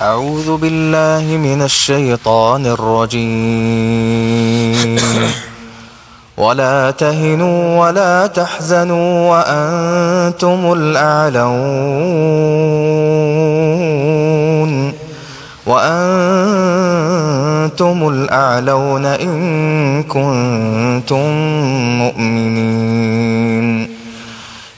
أعوذ بالله من الشيطان الرجيم. ولا تهنوا ولا تحزنوا وأنتم الأعلون. وأنتم الأعلون إن كنتم مؤمنين.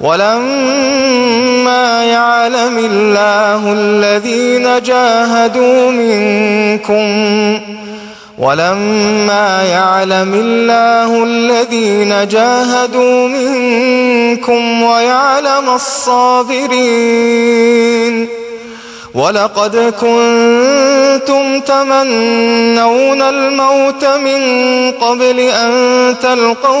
ولما يعلم الله الذين جاهدوا منكم ولما يعلم الله الذين جاهدوا منكم ويعلم الصابرين. ولقد كنتم تمنون الموت من قبل أن تلقوه.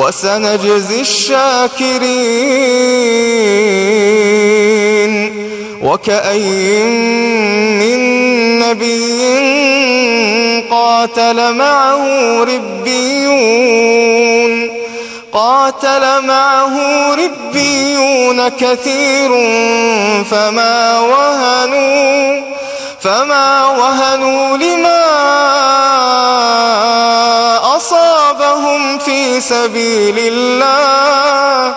وسنجزي الشاكرين وكأي من نبي قاتل معه ربيون قاتل معه ربيون كثير فما وهنوا فما وهنوا لما في سبيل الله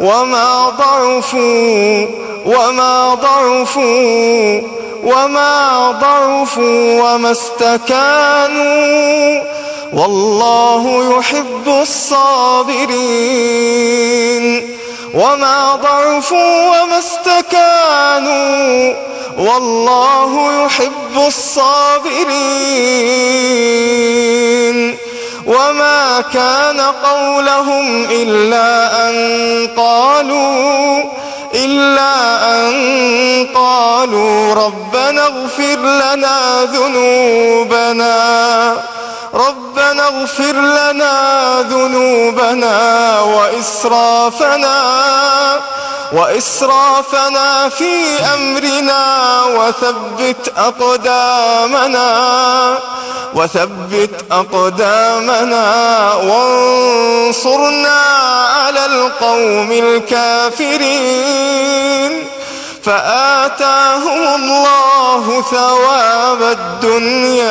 وما ضعفوا وما ضعفوا وما ضعفوا وما استكانوا والله يحب الصابرين وما ضعفوا وما استكانوا والله يحب الصابرين وما كان قولهم إلا أن قالوا إلا أن قالوا ربنا اغفر لنا ذنوبنا ربنا اغفر لنا ذنوبنا وإسرافنا وإسرافنا في أمرنا وثبت أقدامنا وثبت أقدامنا وانصرنا على القوم الكافرين. فآتاهم الله ثواب الدنيا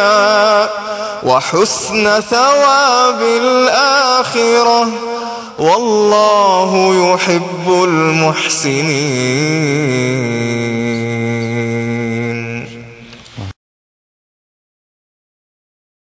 وحسن ثواب الآخرة والله يحب المحسنين.